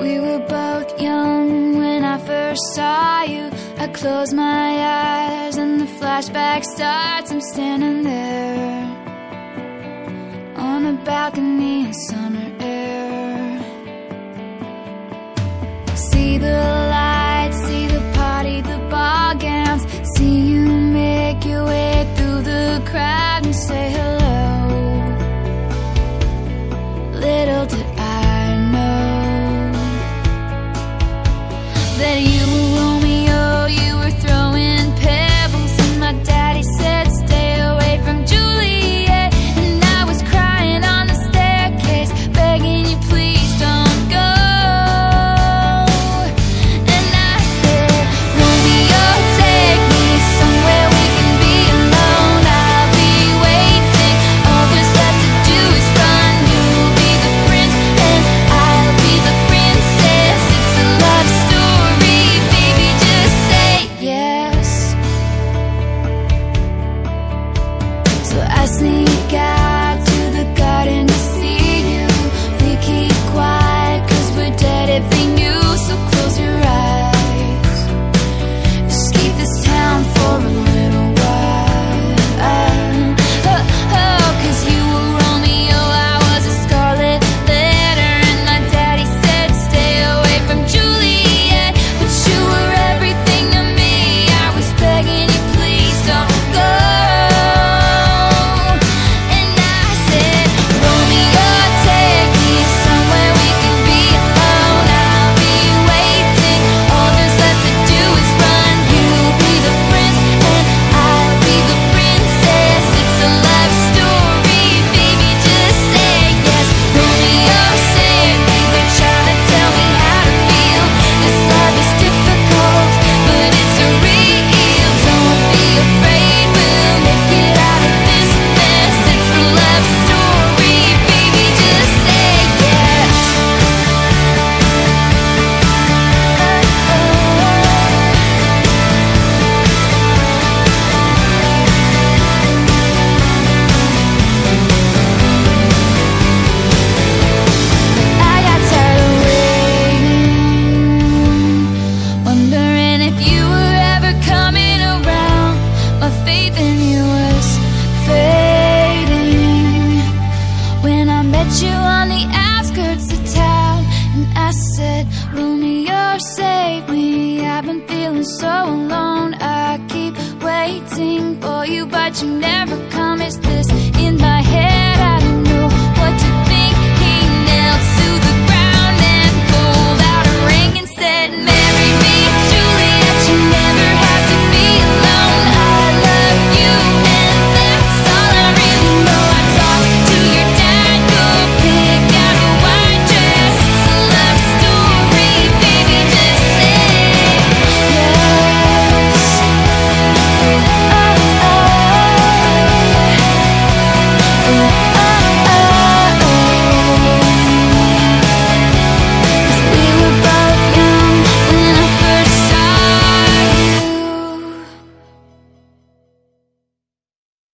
We were both young when I first saw you. I close my eyes and the flashback starts. I'm standing there on a balcony in summer air. See the lights, see the party, the ball gowns. See you make your way through the crowd and say hello. Little did I you never come. Is this